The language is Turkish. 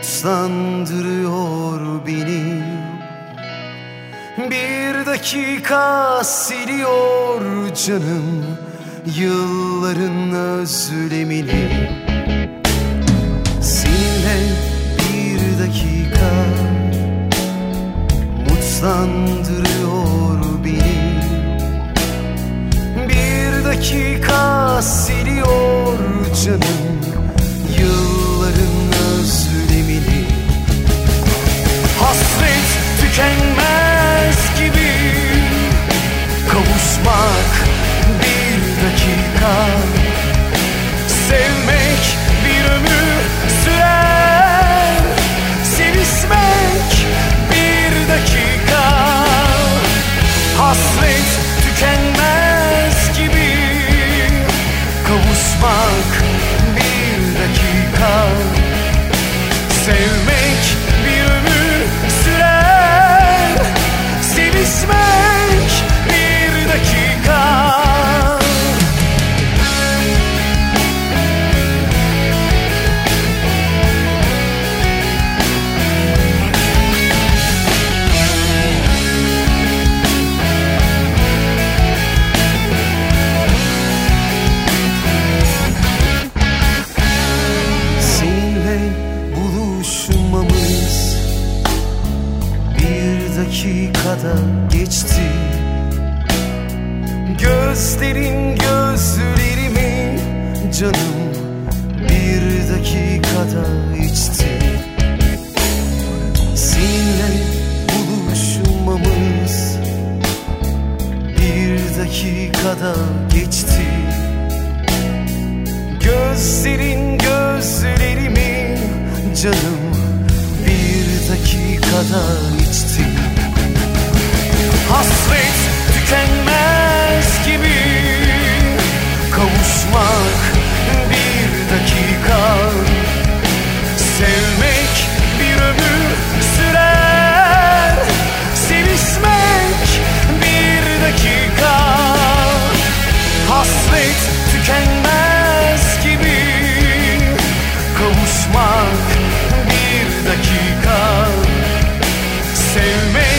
umutlandırıyor beni. Bir dakika siliyor canım Yılların özlemini. Seninle bir dakika Umutlandırıyor beni. Bir dakika siliyor canım tükenmez gibi. Kavuşmak bir dakika. Sevmek bir ömür sürer. Sevişmek bir dakika. Hasret tükenmez gibi. Kavuşmak bir dakika. Sevmek dakikada geçti. Gözlerin gözlerimi canım bir dakikada içti. Seninle buluşmamız bir dakikada geçti. Gözlerin gözlerimi canım bir dakikada içti Hasret tükenmez gibi Kavuşmak bir dakika. Sevmek bir ömür sürer Sevişmek bir dakika. Hasret tükenmez gibi Kavuşmak bir dakika. Sevmek